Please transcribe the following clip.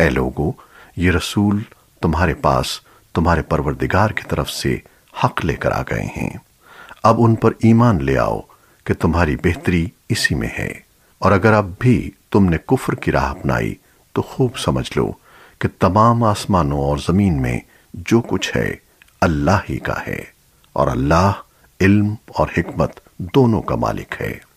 اے لوگو، یہ رسول تمہارے پاس تمہارے پروردگار کی طرف سے حق لے کر آ گئے ہیں۔ اب ان پر ایمان لے آؤ کہ تمہاری بہتری اسی میں ہے۔ اور اگر اب بھی تم نے کفر کی راہ اپنائی، تو خوب سمجھ لو کہ تمام آسمانوں اور زمین میں جو کچھ ہے، اللہ ہی کا ہے۔ اور اللہ، علم اور حکمت دونوں کا مالک ہے۔